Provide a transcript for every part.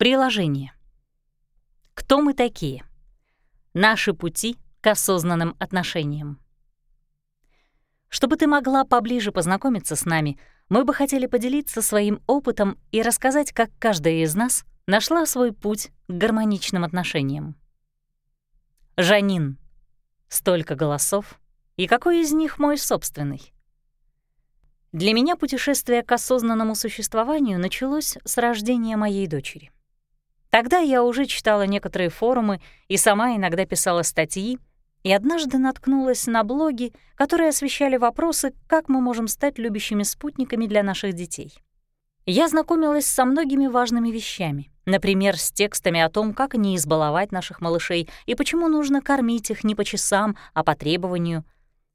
Приложение. Кто мы такие? Наши пути к осознанным отношениям. Чтобы ты могла поближе познакомиться с нами, мы бы хотели поделиться своим опытом и рассказать, как каждая из нас нашла свой путь к гармоничным отношениям. Жанин. Столько голосов. И какой из них мой собственный? Для меня путешествие к осознанному существованию началось с рождения моей дочери. Тогда я уже читала некоторые форумы и сама иногда писала статьи, и однажды наткнулась на блоги, которые освещали вопросы, как мы можем стать любящими спутниками для наших детей. Я знакомилась со многими важными вещами, например, с текстами о том, как не избаловать наших малышей и почему нужно кормить их не по часам, а по требованию.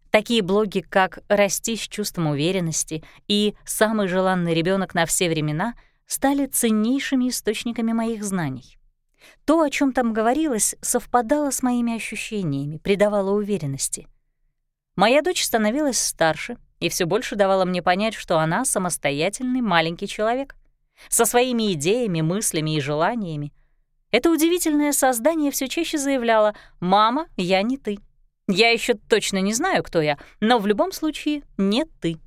Такие блоги, как «Расти с чувством уверенности» и «Самый желанный ребенок на все времена» стали ценнейшими источниками моих знаний. То, о чем там говорилось, совпадало с моими ощущениями, придавало уверенности. Моя дочь становилась старше и все больше давала мне понять, что она самостоятельный маленький человек, со своими идеями, мыслями и желаниями. Это удивительное создание все чаще заявляло «Мама, я не ты». Я еще точно не знаю, кто я, но в любом случае не ты.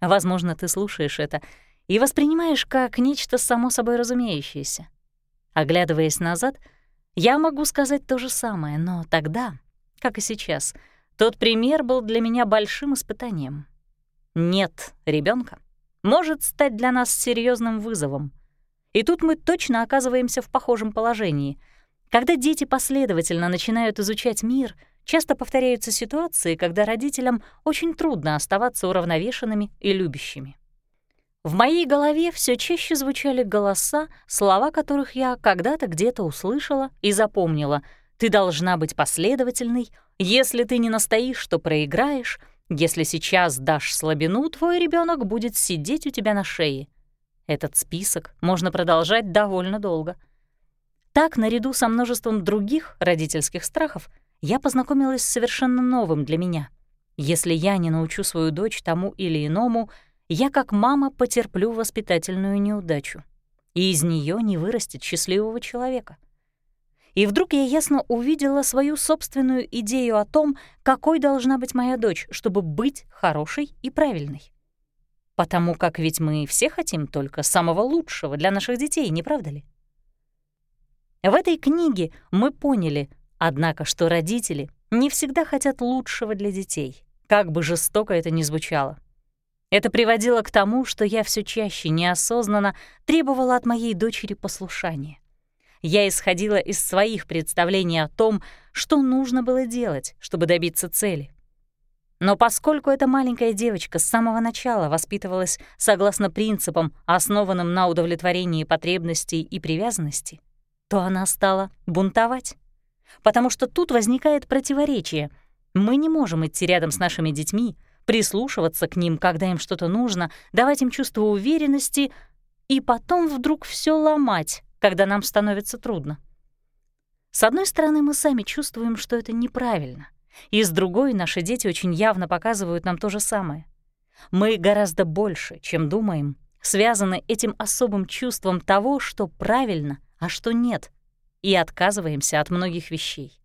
Возможно, ты слушаешь это и воспринимаешь как нечто само собой разумеющееся. Оглядываясь назад, я могу сказать то же самое, но тогда, как и сейчас, тот пример был для меня большим испытанием. Нет ребенка может стать для нас серьезным вызовом. И тут мы точно оказываемся в похожем положении. Когда дети последовательно начинают изучать мир, часто повторяются ситуации, когда родителям очень трудно оставаться уравновешенными и любящими. В моей голове все чаще звучали голоса, слова которых я когда-то где-то услышала и запомнила. «Ты должна быть последовательной. Если ты не настоишь, то проиграешь. Если сейчас дашь слабину, твой ребенок будет сидеть у тебя на шее». Этот список можно продолжать довольно долго. Так, наряду со множеством других родительских страхов, я познакомилась с совершенно новым для меня. Если я не научу свою дочь тому или иному — я как мама потерплю воспитательную неудачу, и из нее не вырастет счастливого человека. И вдруг я ясно увидела свою собственную идею о том, какой должна быть моя дочь, чтобы быть хорошей и правильной. Потому как ведь мы все хотим только самого лучшего для наших детей, не правда ли? В этой книге мы поняли, однако, что родители не всегда хотят лучшего для детей, как бы жестоко это ни звучало. Это приводило к тому, что я все чаще неосознанно требовала от моей дочери послушания. Я исходила из своих представлений о том, что нужно было делать, чтобы добиться цели. Но поскольку эта маленькая девочка с самого начала воспитывалась согласно принципам, основанным на удовлетворении потребностей и привязанности, то она стала бунтовать. Потому что тут возникает противоречие. Мы не можем идти рядом с нашими детьми, прислушиваться к ним, когда им что-то нужно, давать им чувство уверенности и потом вдруг все ломать, когда нам становится трудно. С одной стороны, мы сами чувствуем, что это неправильно, и с другой наши дети очень явно показывают нам то же самое. Мы гораздо больше, чем думаем, связаны этим особым чувством того, что правильно, а что нет, и отказываемся от многих вещей.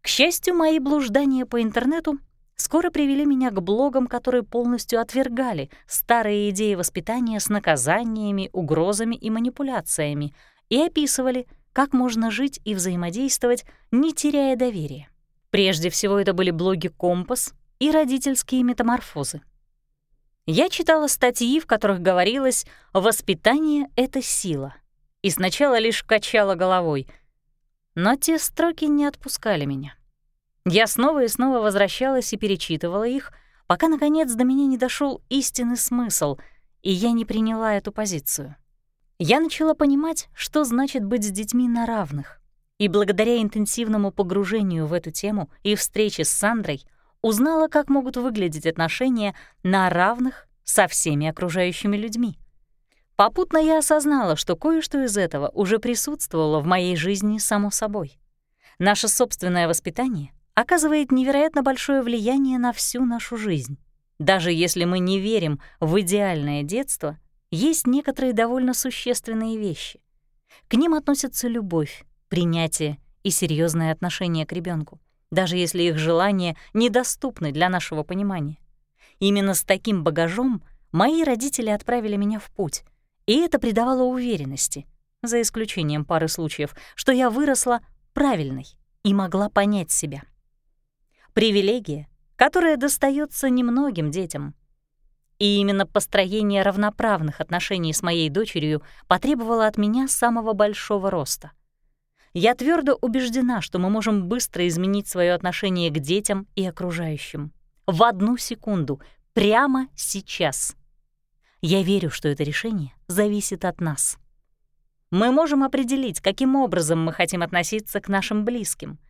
К счастью, мои блуждания по интернету скоро привели меня к блогам, которые полностью отвергали старые идеи воспитания с наказаниями, угрозами и манипуляциями и описывали, как можно жить и взаимодействовать, не теряя доверия. Прежде всего это были блоги «Компас» и «Родительские метаморфозы». Я читала статьи, в которых говорилось «Воспитание — это сила», и сначала лишь качала головой, но те строки не отпускали меня. Я снова и снова возвращалась и перечитывала их, пока, наконец, до меня не дошел истинный смысл, и я не приняла эту позицию. Я начала понимать, что значит быть с детьми на равных, и благодаря интенсивному погружению в эту тему и встрече с Сандрой узнала, как могут выглядеть отношения на равных со всеми окружающими людьми. Попутно я осознала, что кое-что из этого уже присутствовало в моей жизни само собой. Наше собственное воспитание оказывает невероятно большое влияние на всю нашу жизнь. Даже если мы не верим в идеальное детство, есть некоторые довольно существенные вещи. К ним относятся любовь, принятие и серьезное отношение к ребенку, даже если их желания недоступны для нашего понимания. Именно с таким багажом мои родители отправили меня в путь, и это придавало уверенности, за исключением пары случаев, что я выросла правильной и могла понять себя. Привилегия, которая достается немногим детям. И именно построение равноправных отношений с моей дочерью потребовало от меня самого большого роста. Я твердо убеждена, что мы можем быстро изменить свое отношение к детям и окружающим. В одну секунду, прямо сейчас. Я верю, что это решение зависит от нас. Мы можем определить, каким образом мы хотим относиться к нашим близким.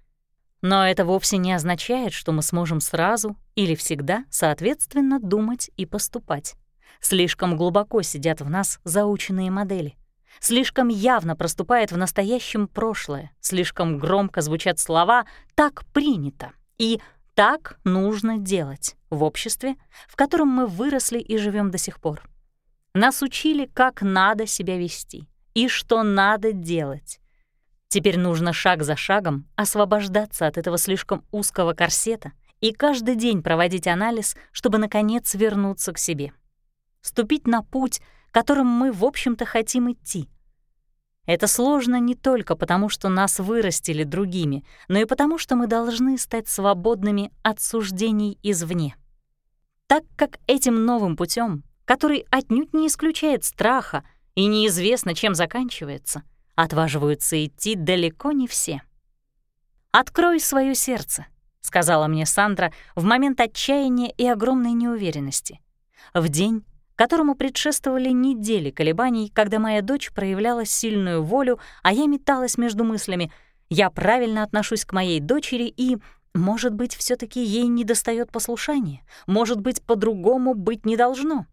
Но это вовсе не означает, что мы сможем сразу или всегда соответственно думать и поступать. Слишком глубоко сидят в нас заученные модели. Слишком явно проступает в настоящем прошлое, слишком громко звучат слова «так принято» и «так нужно делать» в обществе, в котором мы выросли и живем до сих пор. Нас учили, как надо себя вести и что надо делать. Теперь нужно шаг за шагом освобождаться от этого слишком узкого корсета и каждый день проводить анализ, чтобы, наконец, вернуться к себе. Ступить на путь, которым мы, в общем-то, хотим идти. Это сложно не только потому, что нас вырастили другими, но и потому, что мы должны стать свободными от суждений извне. Так как этим новым путем, который отнюдь не исключает страха и неизвестно, чем заканчивается, отваживаются идти далеко не все. «Открой свое сердце», — сказала мне Сандра в момент отчаяния и огромной неуверенности. В день, которому предшествовали недели колебаний, когда моя дочь проявляла сильную волю, а я металась между мыслями «я правильно отношусь к моей дочери» и «может быть, все таки ей недостает послушания, может быть, по-другому быть не должно».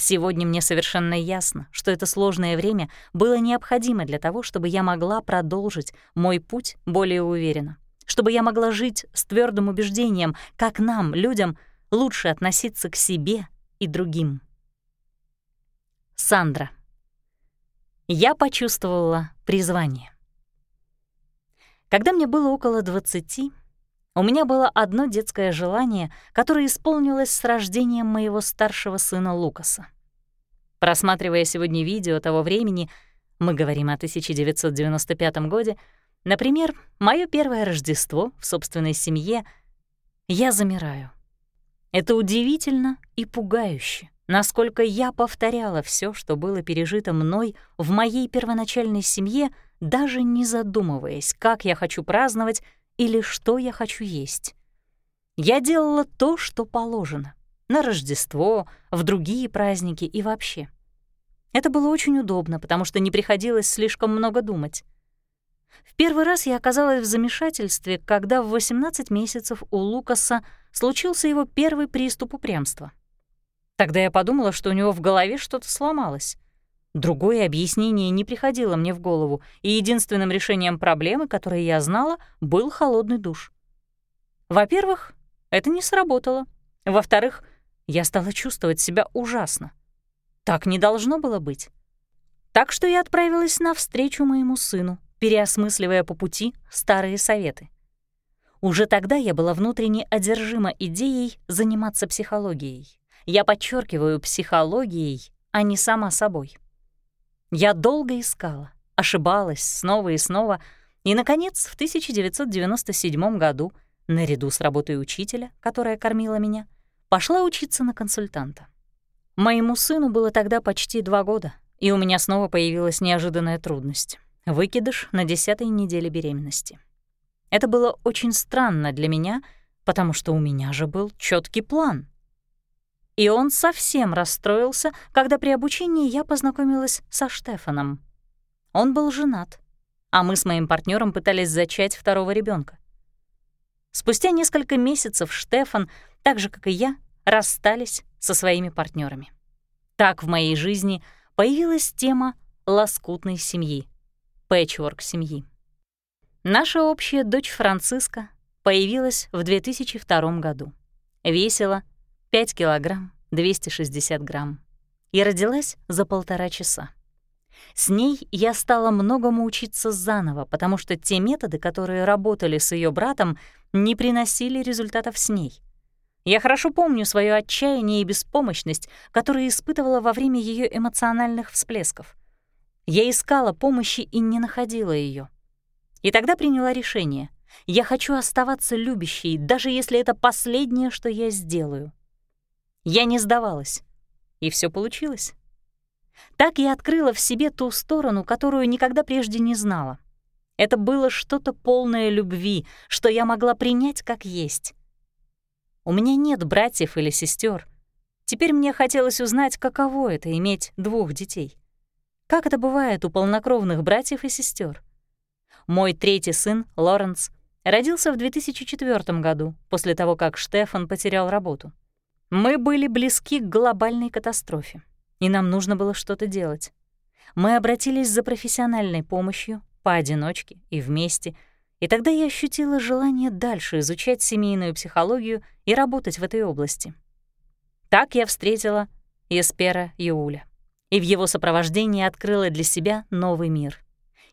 Сегодня мне совершенно ясно, что это сложное время было необходимо для того, чтобы я могла продолжить мой путь более уверенно, чтобы я могла жить с твердым убеждением, как нам, людям, лучше относиться к себе и другим. Сандра. Я почувствовала призвание. Когда мне было около 20, у меня было одно детское желание, которое исполнилось с рождением моего старшего сына Лукаса. Просматривая сегодня видео того времени, мы говорим о 1995 году, например, мое первое Рождество в собственной семье, я замираю. Это удивительно и пугающе, насколько я повторяла все, что было пережито мной в моей первоначальной семье, даже не задумываясь, как я хочу праздновать или что я хочу есть. Я делала то, что положено. На Рождество, в другие праздники и вообще. Это было очень удобно, потому что не приходилось слишком много думать. В первый раз я оказалась в замешательстве, когда в 18 месяцев у Лукаса случился его первый приступ упрямства. Тогда я подумала, что у него в голове что-то сломалось. Другое объяснение не приходило мне в голову, и единственным решением проблемы, которое я знала, был холодный душ. Во-первых, это не сработало. Во-вторых, я стала чувствовать себя ужасно. Так не должно было быть. Так что я отправилась навстречу моему сыну, переосмысливая по пути старые советы. Уже тогда я была внутренне одержима идеей заниматься психологией. Я подчеркиваю психологией, а не сама собой. Я долго искала, ошибалась снова и снова, и, наконец, в 1997 году, наряду с работой учителя, которая кормила меня, пошла учиться на консультанта. Моему сыну было тогда почти два года, и у меня снова появилась неожиданная трудность — выкидыш на десятой неделе беременности. Это было очень странно для меня, потому что у меня же был четкий план — и он совсем расстроился, когда при обучении я познакомилась со Штефаном. Он был женат, а мы с моим партнером пытались зачать второго ребенка. Спустя несколько месяцев Штефан, так же как и я, расстались со своими партнерами. Так в моей жизни появилась тема лоскутной семьи, пэтчворк семьи. Наша общая дочь Франциска появилась в 2002 году. Весело, 5 килограмм 260 грамм. И родилась за полтора часа. С ней я стала многому учиться заново, потому что те методы, которые работали с ее братом, не приносили результатов с ней. Я хорошо помню свое отчаяние и беспомощность, которые испытывала во время ее эмоциональных всплесков. Я искала помощи и не находила ее. И тогда приняла решение. Я хочу оставаться любящей, даже если это последнее, что я сделаю. Я не сдавалась. И все получилось. Так я открыла в себе ту сторону, которую никогда прежде не знала. Это было что-то полное любви, что я могла принять как есть. У меня нет братьев или сестер. Теперь мне хотелось узнать, каково это — иметь двух детей. Как это бывает у полнокровных братьев и сестер? Мой третий сын, Лоренс, родился в 2004 году, после того, как Штефан потерял работу. Мы были близки к глобальной катастрофе, и нам нужно было что-то делать. Мы обратились за профессиональной помощью, поодиночке и вместе — и тогда я ощутила желание дальше изучать семейную психологию и работать в этой области. Так я встретила Еспера Юуля и в его сопровождении открыла для себя новый мир.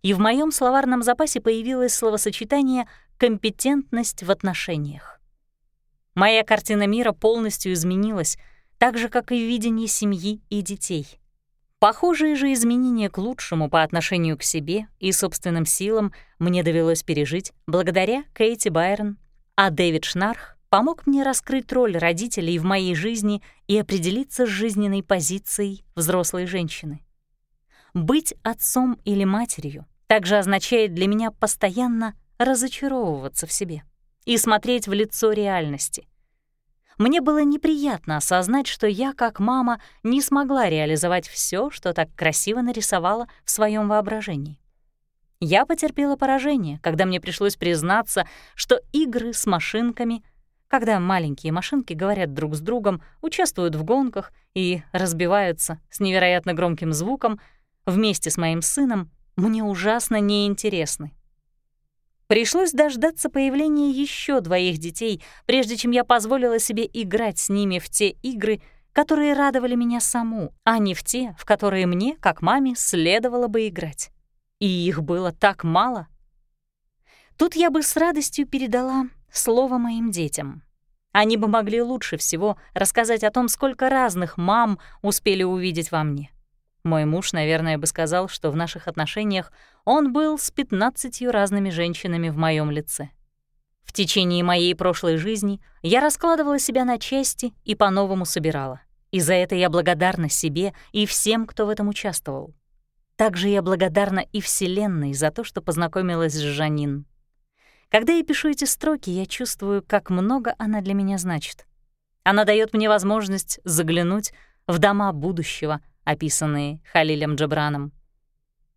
И в моем словарном запасе появилось словосочетание «компетентность в отношениях». Моя картина мира полностью изменилась, так же, как и видение семьи и детей. Похожие же изменения к лучшему по отношению к себе и собственным силам мне довелось пережить благодаря Кейти Байрон, а Дэвид Шнарх помог мне раскрыть роль родителей в моей жизни и определиться с жизненной позицией взрослой женщины. Быть отцом или матерью также означает для меня постоянно разочаровываться в себе и смотреть в лицо реальности — мне было неприятно осознать, что я, как мама, не смогла реализовать все, что так красиво нарисовала в своем воображении. Я потерпела поражение, когда мне пришлось признаться, что игры с машинками, когда маленькие машинки говорят друг с другом, участвуют в гонках и разбиваются с невероятно громким звуком, вместе с моим сыном, мне ужасно неинтересны. Пришлось дождаться появления еще двоих детей, прежде чем я позволила себе играть с ними в те игры, которые радовали меня саму, а не в те, в которые мне, как маме, следовало бы играть. И их было так мало. Тут я бы с радостью передала слово моим детям. Они бы могли лучше всего рассказать о том, сколько разных мам успели увидеть во мне. Мой муж, наверное, бы сказал, что в наших отношениях он был с пятнадцатью разными женщинами в моем лице. В течение моей прошлой жизни я раскладывала себя на части и по-новому собирала. И за это я благодарна себе и всем, кто в этом участвовал. Также я благодарна и Вселенной за то, что познакомилась с Жанин. Когда я пишу эти строки, я чувствую, как много она для меня значит. Она дает мне возможность заглянуть в дома будущего, описанные Халилем Джабраном.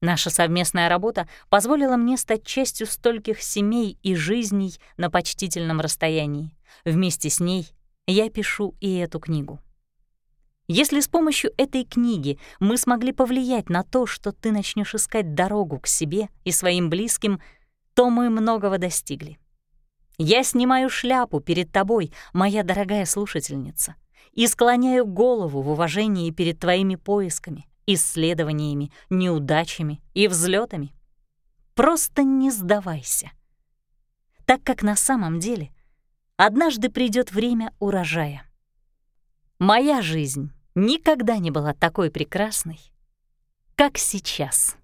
Наша совместная работа позволила мне стать частью стольких семей и жизней на почтительном расстоянии. Вместе с ней я пишу и эту книгу. Если с помощью этой книги мы смогли повлиять на то, что ты начнешь искать дорогу к себе и своим близким, то мы многого достигли. Я снимаю шляпу перед тобой, моя дорогая слушательница и склоняю голову в уважении перед твоими поисками, исследованиями, неудачами и взлетами. Просто не сдавайся. Так как на самом деле однажды придет время урожая. Моя жизнь никогда не была такой прекрасной, как сейчас.